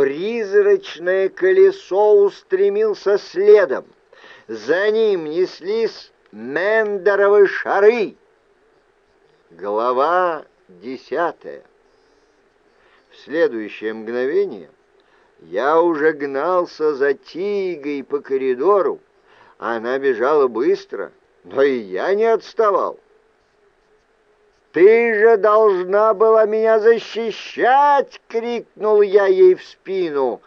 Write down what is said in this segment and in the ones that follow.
Призрачное колесо устремился следом. За ним неслись Мендеровы шары. Глава десятая. В следующее мгновение я уже гнался за Тигой по коридору. Она бежала быстро, но и я не отставал. «Ты же должна была меня защищать!» — крикнул я ей в спину.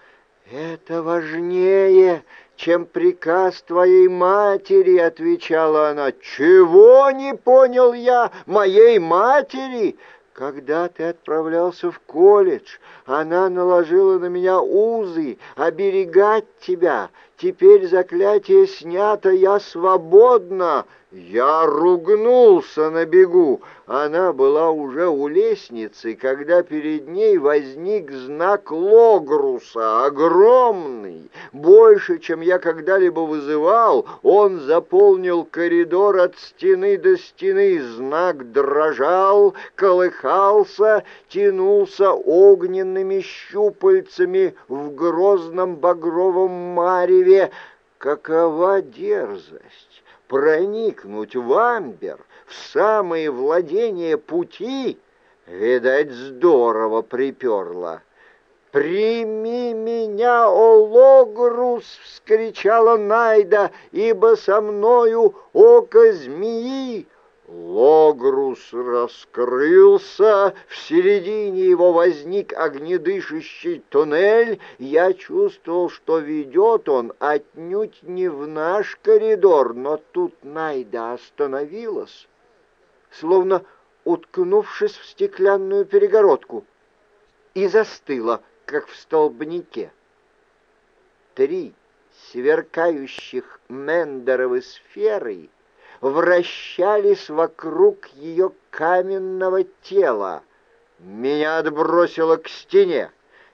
«Это важнее, чем приказ твоей матери!» — отвечала она. «Чего не понял я? Моей матери?» Когда ты отправлялся в колледж, она наложила на меня узы, оберегать тебя. Теперь заклятие снято, я свободна. Я ругнулся на бегу. Она была уже у лестницы, когда перед ней возник знак Логруса, огромный, больше, чем я когда-либо вызывал. Он заполнил коридор от стены до стены. Знак дрожал, колыхался, тянулся огненными щупальцами в грозном багровом мареве. Какова дерзость! проникнуть в Амбер, в самые владения пути, видать, здорово приперло. «Прими меня, о Логрус!» — вскричала Найда, «ибо со мною око змеи!» Логрус раскрылся, в середине его возник огнедышащий туннель. Я чувствовал, что ведет он отнюдь не в наш коридор, но тут Найда остановилась, словно уткнувшись в стеклянную перегородку, и застыла, как в столбнике. Три сверкающих Мендеровы сферы — вращались вокруг ее каменного тела. Меня отбросило к стене.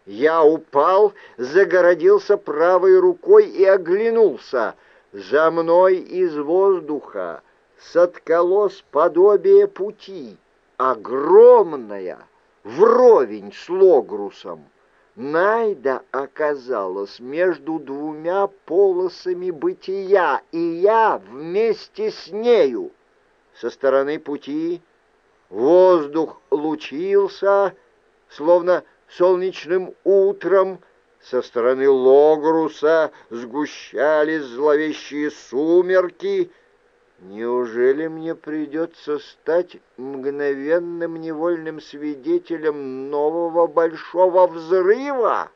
Я упал, загородился правой рукой и оглянулся. За мной из воздуха соткалось подобие пути, огромное, вровень с Логрусом. Найда оказалась между двумя полосами бытия, и я вместе с нею. Со стороны пути воздух лучился, словно солнечным утром, со стороны Логруса сгущались зловещие сумерки, Неужели мне придется стать мгновенным невольным свидетелем нового большого взрыва?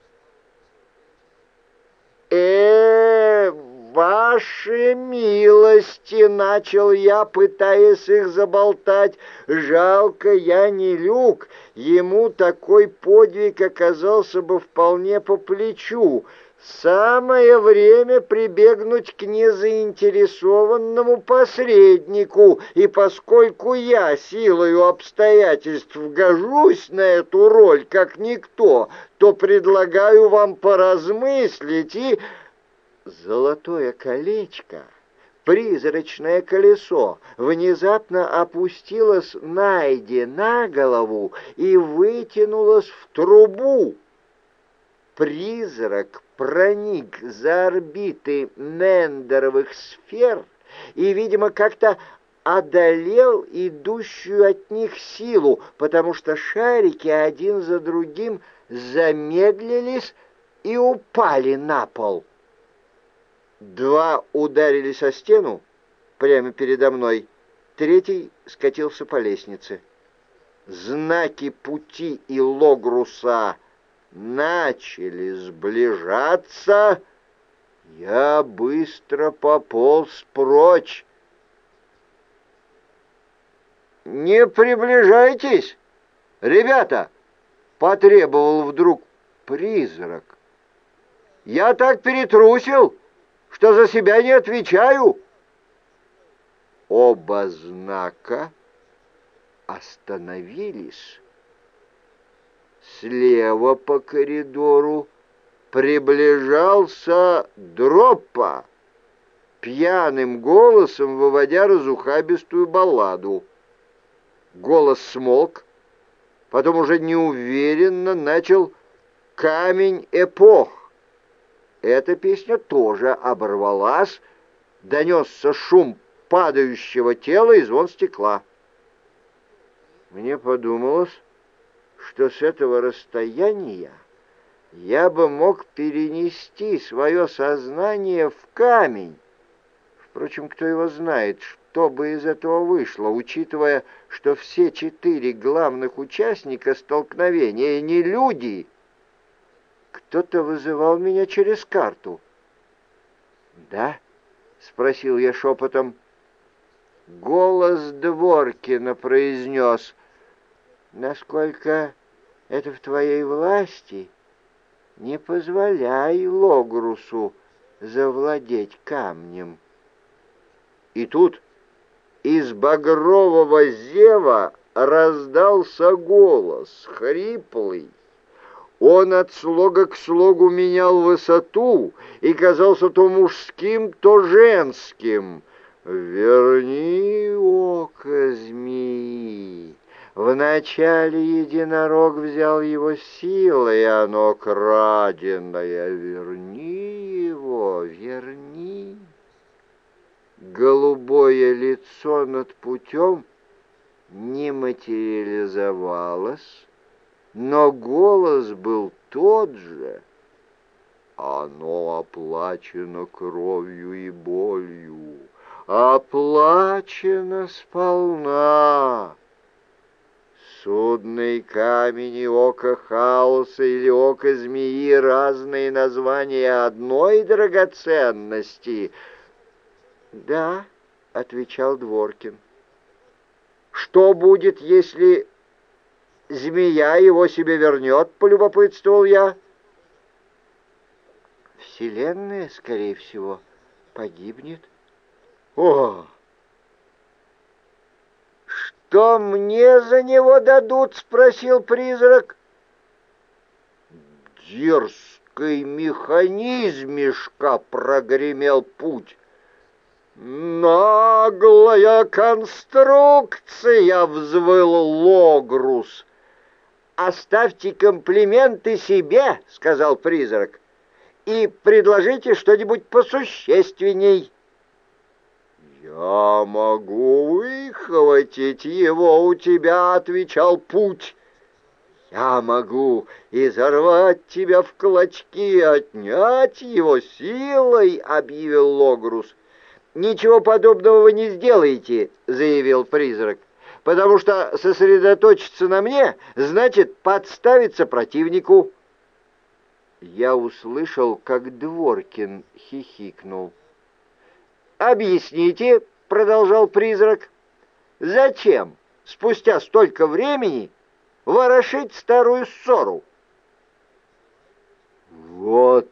э ваши милости!» — начал я, пытаясь их заболтать. «Жалко, я не люк. Ему такой подвиг оказался бы вполне по плечу. Самое время прибегнуть к незаинтересованному посреднику, и поскольку я силою обстоятельств гожусь на эту роль, как никто, то предлагаю вам поразмыслить и... Золотое колечко, призрачное колесо, внезапно опустилось Найде на голову и вытянулось в трубу. Призрак проник за орбиты Мендеровых сфер и, видимо, как-то одолел идущую от них силу, потому что шарики один за другим замедлились и упали на пол. Два ударились о стену прямо передо мной, третий скатился по лестнице. Знаки пути и Логруса начали сближаться, я быстро пополз прочь. «Не приближайтесь, ребята!» — потребовал вдруг призрак. «Я так перетрусил, что за себя не отвечаю!» Оба знака остановились Слева по коридору приближался Дроппа, пьяным голосом выводя разухабистую балладу. Голос смолк, потом уже неуверенно начал «Камень эпох». Эта песня тоже оборвалась, донесся шум падающего тела и звон стекла. Мне подумалось, что с этого расстояния я бы мог перенести свое сознание в камень. Впрочем, кто его знает, что бы из этого вышло, учитывая, что все четыре главных участника столкновения не люди. Кто-то вызывал меня через карту. «Да?» — спросил я шепотом. Голос Дворкина произнес, «Насколько это в твоей власти, не позволяй Логрусу завладеть камнем». И тут из багрового зева раздался голос, хриплый. Он от слога к слогу менял высоту и казался то мужским, то женским. «Верни око змеи!» Вначале единорог взял его силой, оно краденое. Верни его, верни голубое лицо над путем не материализовалось, но голос был тот же. Оно оплачено кровью и болью, оплачено сполна. Судный камень и око хаоса или око змеи — разные названия одной драгоценности — «Да», — отвечал Дворкин. «Что будет, если змея его себе вернет?» — полюбопытствовал я. «Вселенная, скорее всего, погибнет». «О!» «Что мне за него дадут?» — спросил призрак. «Дерзкий механизмишка!» — прогремел путь. «Наглая конструкция!» — взвыл Логрус. «Оставьте комплименты себе», — сказал призрак, «и предложите что-нибудь посущественней». «Я могу выхватить его у тебя», — отвечал путь. «Я могу изорвать тебя в клочки, отнять его силой», — объявил Логрус. «Ничего подобного вы не сделаете», — заявил призрак, «потому что сосредоточиться на мне значит подставиться противнику». Я услышал, как Дворкин хихикнул. «Объясните», — продолжал призрак, — «зачем спустя столько времени ворошить старую ссору?» «Вот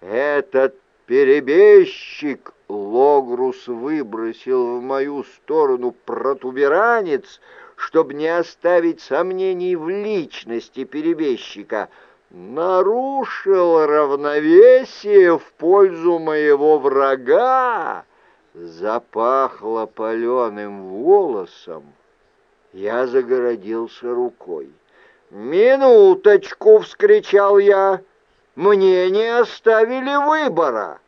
этот перебежчик Логрус выбросил в мою сторону протуберанец, чтобы не оставить сомнений в личности перебежчика, нарушил равновесие в пользу моего врага, запахло паленым волосом. Я загородился рукой. «Минуточку!» — вскричал я. «Мне не оставили выбора!»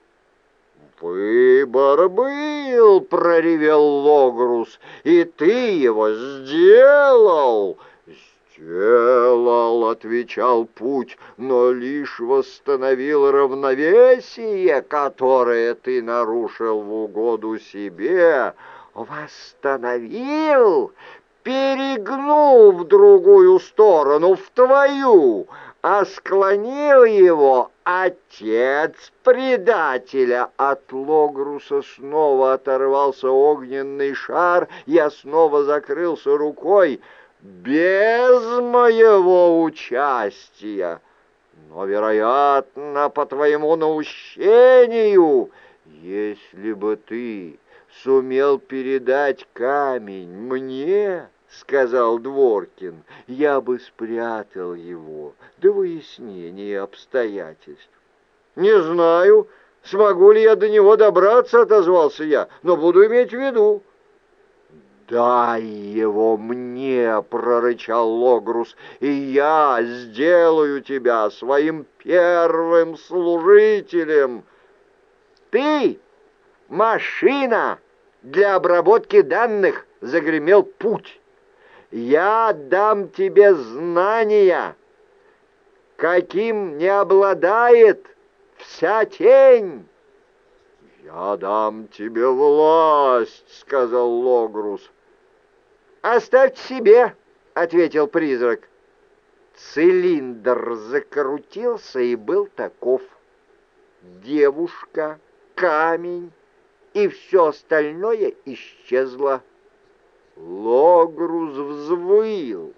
«Выбор был!» — проревел Логрус. «И ты его сделал!» «Сделал!» — отвечал путь, «но лишь восстановил равновесие, которое ты нарушил в угоду себе». «Восстановил!» перегнул в другую сторону, в твою, а склонил его отец предателя. От Логруса снова оторвался огненный шар, я снова закрылся рукой без моего участия. Но, вероятно, по твоему наущению, если бы ты сумел передать камень мне, — сказал Дворкин, — я бы спрятал его до выяснения обстоятельств. — Не знаю, смогу ли я до него добраться, — отозвался я, — но буду иметь в виду. — «Дай его мне!» — прорычал Логрус, «и я сделаю тебя своим первым служителем!» «Ты — машина для обработки данных!» — загремел путь. «Я дам тебе знания, каким не обладает вся тень!» «Я дам тебе власть», — сказал Логрус. «Оставьте себе», — ответил призрак. Цилиндр закрутился и был таков. Девушка, камень и все остальное исчезло. Логрус взвыл.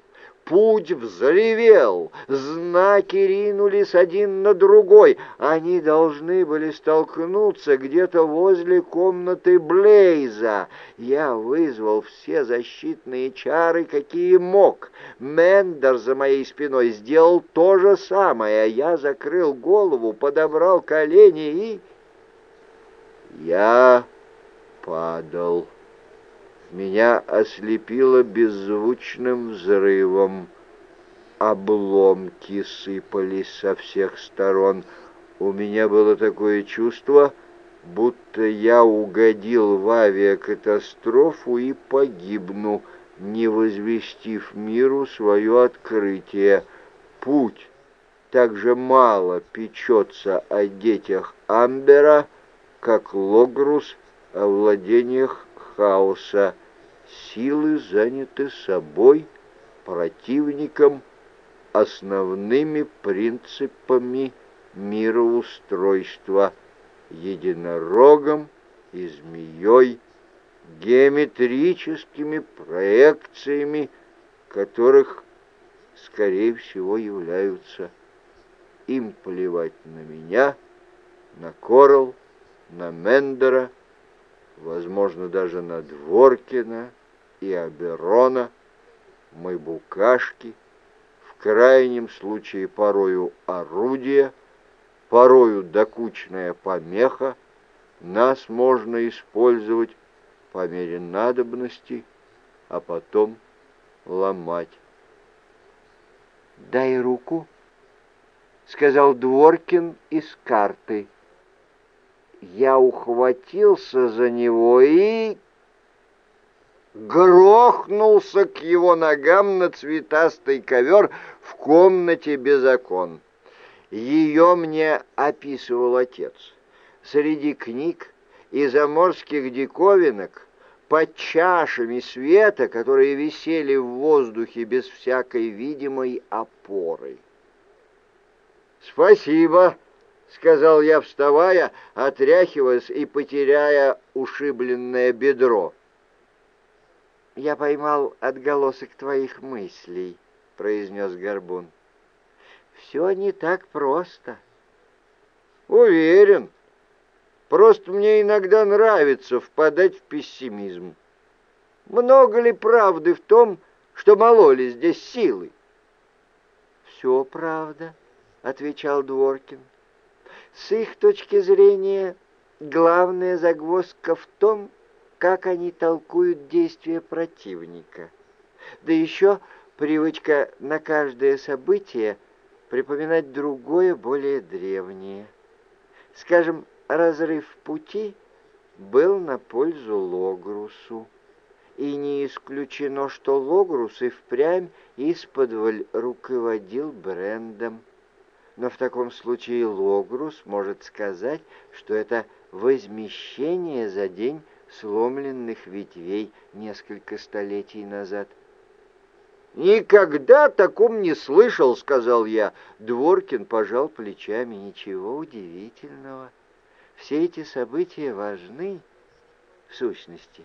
Путь взревел, знаки ринулись один на другой. Они должны были столкнуться где-то возле комнаты Блейза. Я вызвал все защитные чары, какие мог. Мендер за моей спиной сделал то же самое. Я закрыл голову, подобрал колени и... Я падал меня ослепило беззвучным взрывом. Обломки сыпались со всех сторон. У меня было такое чувство, будто я угодил в авиакатастрофу и погибну, не возвестив миру свое открытие. Путь так же мало печется о детях Амбера, как Логрус о владениях хаоса силы заняты собой, противником, основными принципами мироустройства, единорогом и змеей, геометрическими проекциями, которых, скорее всего, являются. Им плевать на меня, на Корал, на Мендера, возможно, даже на Дворкина и Аберона, букашки, в крайнем случае порою орудие, порою докучная помеха, нас можно использовать по мере надобности, а потом ломать. «Дай руку», — сказал Дворкин из карты я ухватился за него и грохнулся к его ногам на цветастый ковер в комнате без окон. Ее мне описывал отец. Среди книг и заморских диковинок под чашами света, которые висели в воздухе без всякой видимой опоры. «Спасибо!» — сказал я, вставая, отряхиваясь и потеряя ушибленное бедро. «Я поймал отголосок твоих мыслей», — произнес Горбун. «Все не так просто». «Уверен. Просто мне иногда нравится впадать в пессимизм. Много ли правды в том, что мололи здесь силы?» «Все правда», — отвечал Дворкин. С их точки зрения, главная загвоздка в том, как они толкуют действия противника. Да еще привычка на каждое событие припоминать другое, более древнее. Скажем, разрыв пути был на пользу Логрусу. И не исключено, что Логрус и впрямь исподволь руководил брендом но в таком случае Логрус может сказать, что это возмещение за день сломленных ветвей несколько столетий назад. «Никогда таком не слышал», — сказал я. Дворкин пожал плечами. «Ничего удивительного. Все эти события важны, в сущности,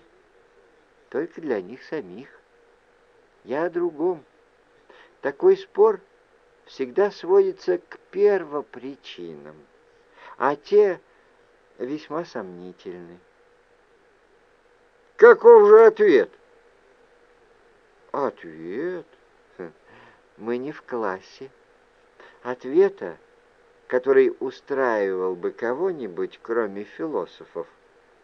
только для них самих. Я о другом. Такой спор всегда сводится к первопричинам, а те весьма сомнительны. Каков же ответ? Ответ? Мы не в классе. Ответа, который устраивал бы кого-нибудь, кроме философов,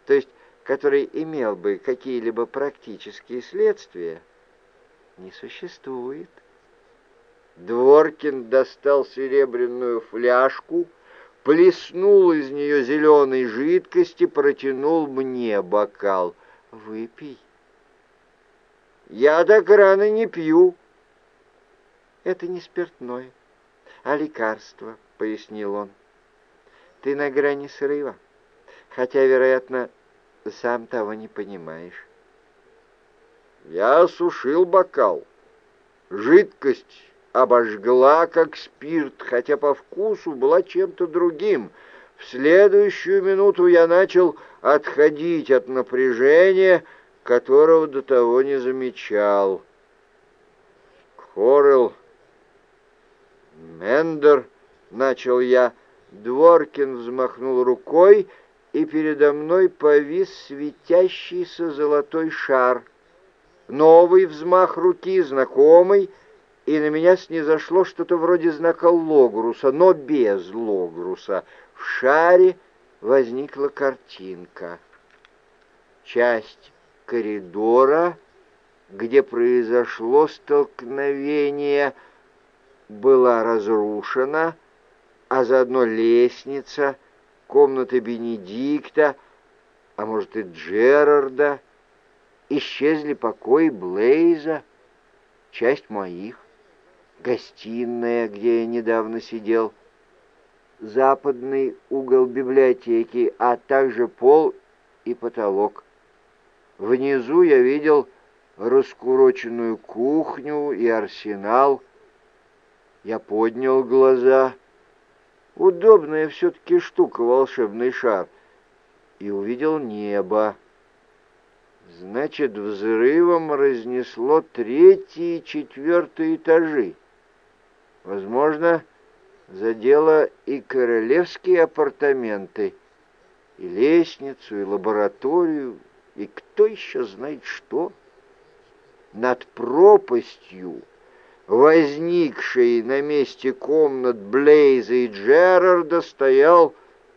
то есть который имел бы какие-либо практические следствия, не существует. Дворкин достал серебряную фляжку, плеснул из нее зеленой жидкости, протянул мне бокал. «Выпей». «Я так рано не пью». «Это не спиртное, а лекарство», — пояснил он. «Ты на грани срыва, хотя, вероятно, сам того не понимаешь». Я осушил бокал. Жидкость обожгла, как спирт, хотя по вкусу была чем-то другим. В следующую минуту я начал отходить от напряжения, которого до того не замечал. Хорел, Мендер, начал я, Дворкин взмахнул рукой, и передо мной повис светящийся золотой шар. Новый взмах руки, знакомый — и на меня снизошло что-то вроде знака Логруса, но без Логруса. В шаре возникла картинка. Часть коридора, где произошло столкновение, была разрушена, а заодно лестница, комната Бенедикта, а может и Джерарда, исчезли покои Блейза, часть моих гостиная, где я недавно сидел, западный угол библиотеки, а также пол и потолок. Внизу я видел раскуроченную кухню и арсенал. Я поднял глаза. Удобная все-таки штука волшебный шар. И увидел небо. Значит, взрывом разнесло третий и четвертый этажи. Возможно, задело и королевские апартаменты, и лестницу, и лабораторию, и кто еще знает что. Над пропастью, возникшей на месте комнат Блейза и Джерарда, стоял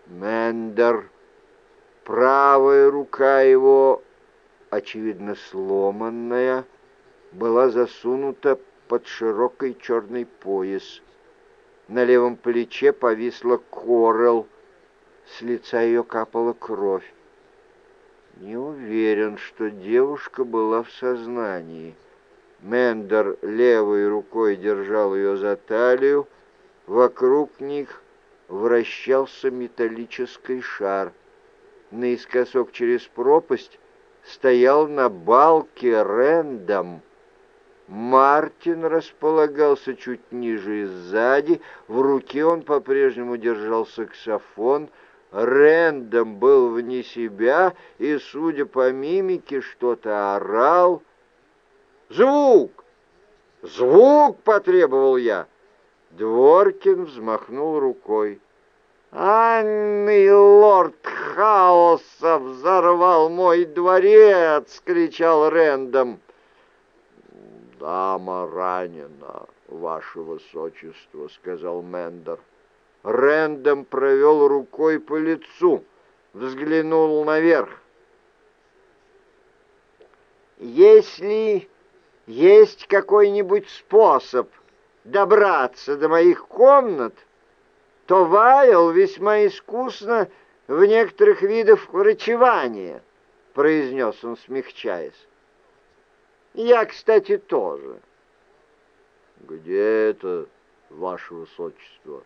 Мендер. Правая рука его, очевидно сломанная, была засунута под широкий черный пояс. На левом плече повисла корел, с лица ее капала кровь. Не уверен, что девушка была в сознании. Мендер левой рукой держал ее за талию, вокруг них вращался металлический шар. Наискосок через пропасть стоял на балке Рэндом, Мартин располагался чуть ниже и сзади, в руке он по-прежнему держал саксофон, Рэндом был вне себя и, судя по мимике, что-то орал. «Звук! Звук!» — потребовал я. Дворкин взмахнул рукой. «Анный лорд хаоса взорвал мой дворец!» — кричал Рэндом дама ранена, ваше высочество», — сказал Мендер. Рэндом провел рукой по лицу, взглянул наверх. «Если есть какой-нибудь способ добраться до моих комнат, то Вайл весьма искусно в некоторых видах врачевания», — произнес он, смягчаясь. Я, кстати, тоже. Где это, ваше высочество?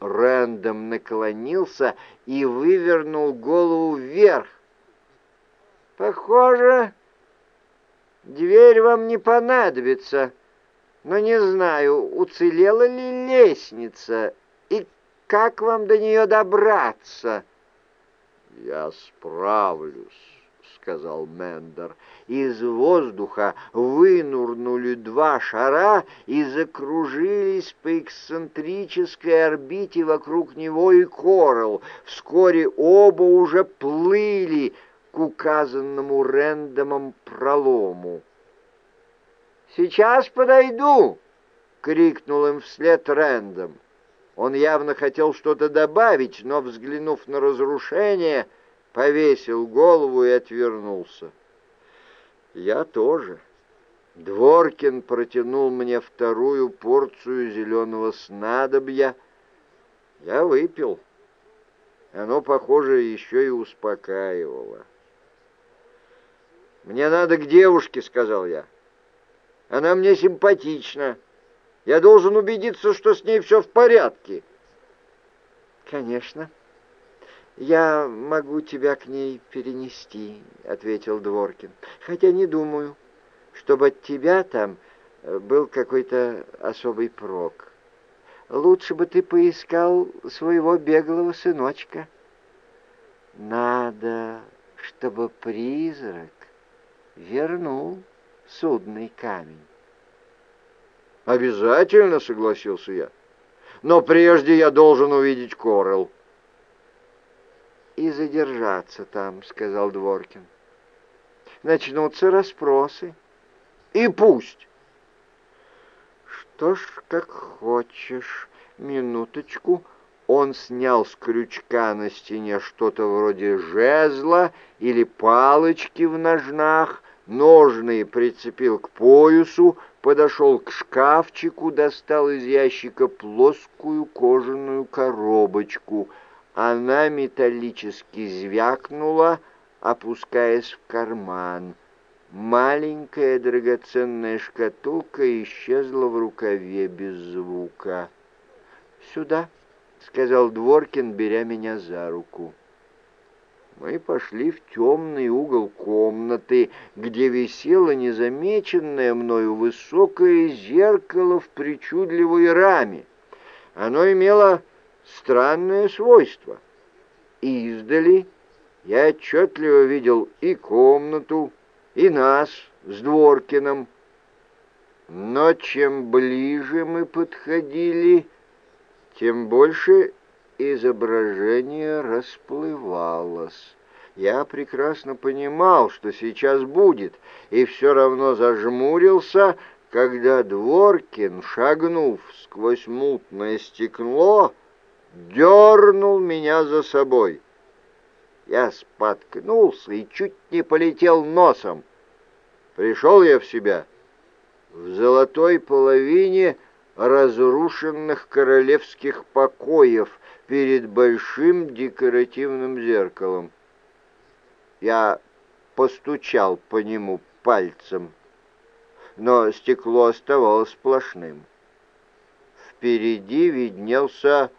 Рэндом наклонился и вывернул голову вверх. Похоже, дверь вам не понадобится, но не знаю, уцелела ли лестница и как вам до нее добраться. Я справлюсь сказал Мендер. Из воздуха вынурнули два шара и закружились по эксцентрической орбите вокруг него и Коралл. Вскоре оба уже плыли к указанному Рэндомом пролому. «Сейчас подойду!» — крикнул им вслед Рэндом. Он явно хотел что-то добавить, но, взглянув на разрушение, повесил голову и отвернулся. Я тоже. Дворкин протянул мне вторую порцию зеленого снадобья. Я выпил. Оно, похоже, еще и успокаивало. «Мне надо к девушке», — сказал я. «Она мне симпатична. Я должен убедиться, что с ней все в порядке». «Конечно. Я могу тебя к ней перенести», — ответил Дворкин. «Хотя не думаю, чтобы от тебя там э, был какой-то особый прок. Лучше бы ты поискал своего беглого сыночка. Надо, чтобы призрак вернул судный камень. «Обязательно», — согласился я. «Но прежде я должен увидеть Корел». «И задержаться там», — сказал Дворкин. «Начнутся расспросы». «И пусть». «Что ж, как хочешь. Минуточку». Он снял с крючка на стене что-то вроде жезла или палочки в ножнах, ножные прицепил к поясу, подошел к шкафчику, достал из ящика плоскую кожаную коробочку. Она металлически звякнула, опускаясь в карман. Маленькая драгоценная шкатулка исчезла в рукаве без звука. «Сюда», — сказал Дворкин, беря меня за руку. Мы пошли в темный угол комнаты, где висело незамеченное мною высокое зеркало в причудливой раме. Оно имело странное свойство. Издали я отчетливо видел и комнату, и нас с Дворкиным. Но чем ближе мы подходили, тем больше изображение расплывалось. Я прекрасно понимал, что сейчас будет, и все равно зажмурился, когда Дворкин, шагнув сквозь мутное стекло, дернул меня за собой. Я споткнулся и чуть не полетел носом. Пришел я в себя. В золотой половине разрушенных королевских покоев перед большим декоративным зеркалом. Я постучал по нему пальцем, но стекло оставалось сплошным. Впереди виднелся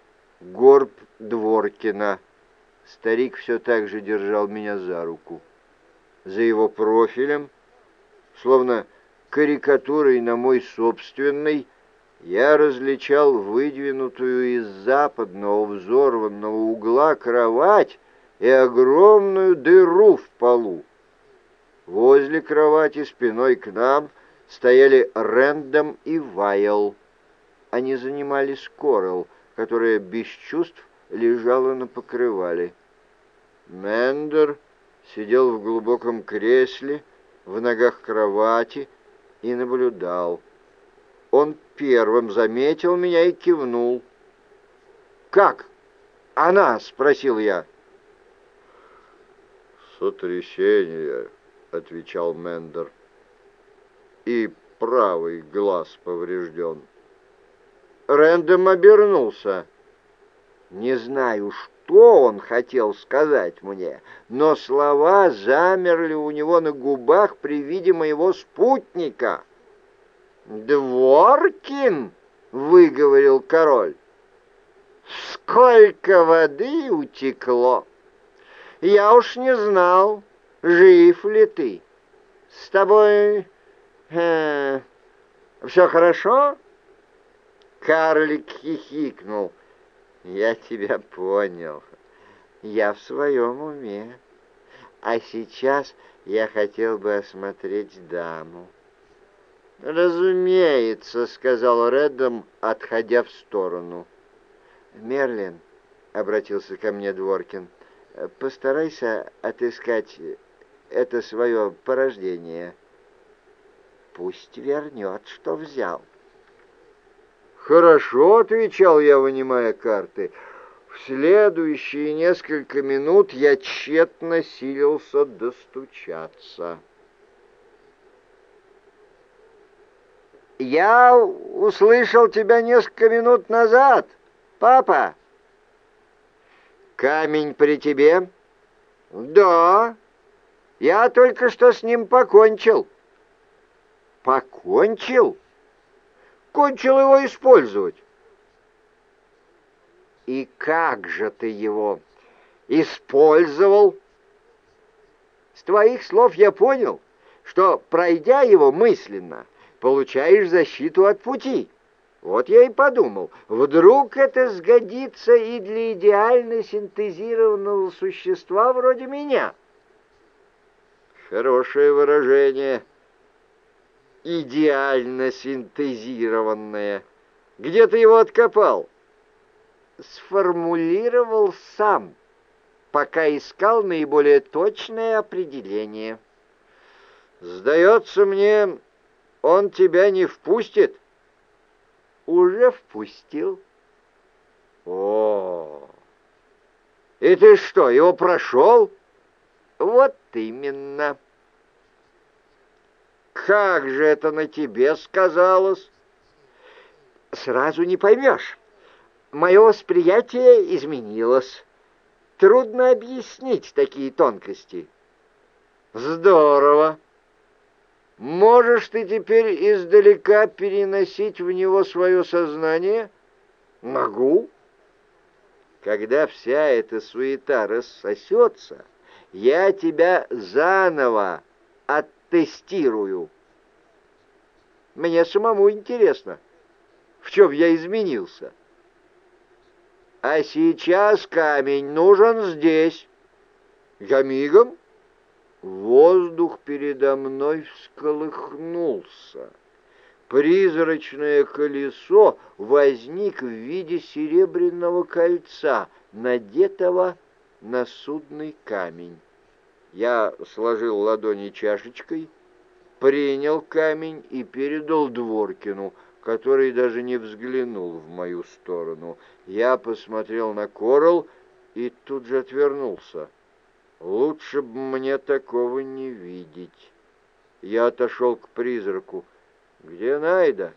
горб Дворкина. Старик все так же держал меня за руку. За его профилем, словно карикатурой на мой собственный, я различал выдвинутую из западного взорванного угла кровать и огромную дыру в полу. Возле кровати спиной к нам стояли Рэндом и Вайл. Они занимались Корел, которая без чувств лежала на покрывале. Мендер сидел в глубоком кресле, в ногах кровати и наблюдал. Он первым заметил меня и кивнул. «Как? Она?» — спросил я. «Сотрясение», — отвечал Мендер. «И правый глаз поврежден». Рэндом обернулся. Не знаю, что он хотел сказать мне, но слова замерли у него на губах при виде моего спутника — «Дворкин!» — выговорил король. «Сколько воды утекло! Я уж не знал, жив ли ты. С тобой э, все хорошо?» Карлик хихикнул. «Я тебя понял. Я в своем уме. А сейчас я хотел бы осмотреть даму. «Разумеется», — сказал Реддом, отходя в сторону. «Мерлин», — обратился ко мне Дворкин, — «постарайся отыскать это свое порождение. Пусть вернет, что взял». «Хорошо», — отвечал я, вынимая карты. В следующие несколько минут я тщетно силился достучаться. «Я услышал тебя несколько минут назад, папа!» «Камень при тебе?» «Да, я только что с ним покончил». «Покончил?» «Кончил его использовать». «И как же ты его использовал?» «С твоих слов я понял, что, пройдя его мысленно, получаешь защиту от пути». Вот я и подумал, вдруг это сгодится и для идеально синтезированного существа вроде меня. Хорошее выражение. Идеально синтезированное. Где ты его откопал? Сформулировал сам, пока искал наиболее точное определение. Сдается мне, он тебя не впустит уже впустил. О, и ты что, его прошел? Вот именно. Как же это на тебе сказалось? Сразу не поймешь. Мое восприятие изменилось. Трудно объяснить такие тонкости. Здорово. Можешь ты теперь издалека переносить в него свое сознание? Могу. Когда вся эта суета рассосется, я тебя заново оттестирую. Мне самому интересно, в чем я изменился. А сейчас камень нужен здесь. Я мигом Воздух передо мной всколыхнулся. Призрачное колесо возник в виде серебряного кольца, надетого на судный камень. Я сложил ладони чашечкой, принял камень и передал Дворкину, который даже не взглянул в мою сторону. Я посмотрел на Корал и тут же отвернулся. Лучше бы мне такого не видеть. Я отошел к призраку. Где Найда?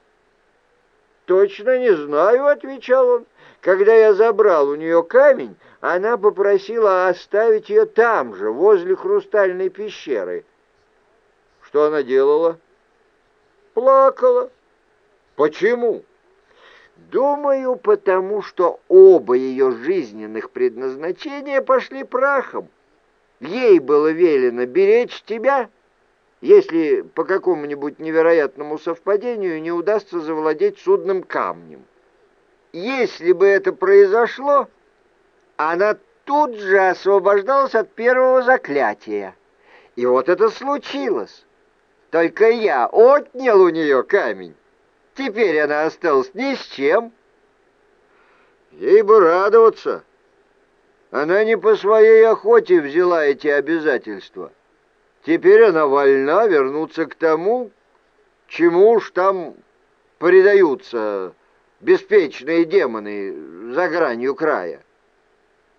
Точно не знаю, отвечал он. Когда я забрал у нее камень, она попросила оставить ее там же, возле хрустальной пещеры. Что она делала? Плакала. Почему? Думаю, потому что оба ее жизненных предназначения пошли прахом. Ей было велено беречь тебя, если по какому-нибудь невероятному совпадению не удастся завладеть судным камнем. Если бы это произошло, она тут же освобождалась от первого заклятия. И вот это случилось. Только я отнял у нее камень. Теперь она осталась ни с чем. Ей бы радоваться. Она не по своей охоте взяла эти обязательства. Теперь она вольна вернуться к тому, чему уж там предаются беспечные демоны за гранью края.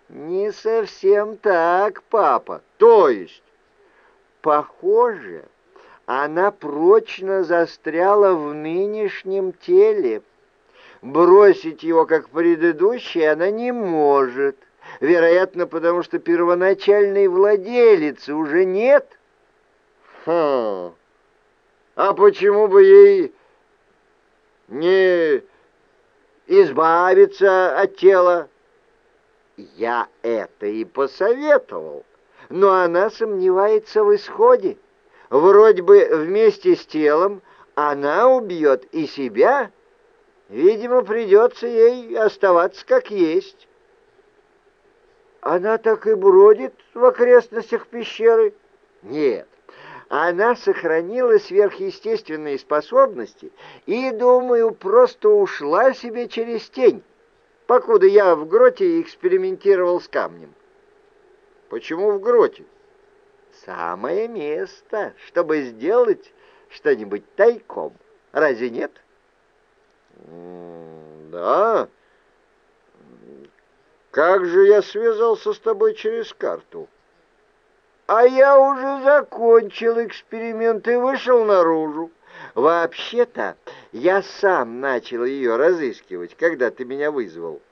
Не совсем так, папа. То есть, похоже, она прочно застряла в нынешнем теле. Бросить его, как предыдущий, она не может вероятно, потому что первоначальной владелицы уже нет. Хм, а почему бы ей не избавиться от тела? Я это и посоветовал, но она сомневается в исходе. Вроде бы вместе с телом она убьет и себя. Видимо, придется ей оставаться как есть. Она так и бродит в окрестностях пещеры? Нет. Она сохранила сверхъестественные способности и, думаю, просто ушла себе через тень, покуда я в гроте экспериментировал с камнем. Почему в гроте? Самое место, чтобы сделать что-нибудь тайком. Разве нет? — Да. Как же я связался с тобой через карту? А я уже закончил эксперимент и вышел наружу. Вообще-то я сам начал ее разыскивать, когда ты меня вызвал.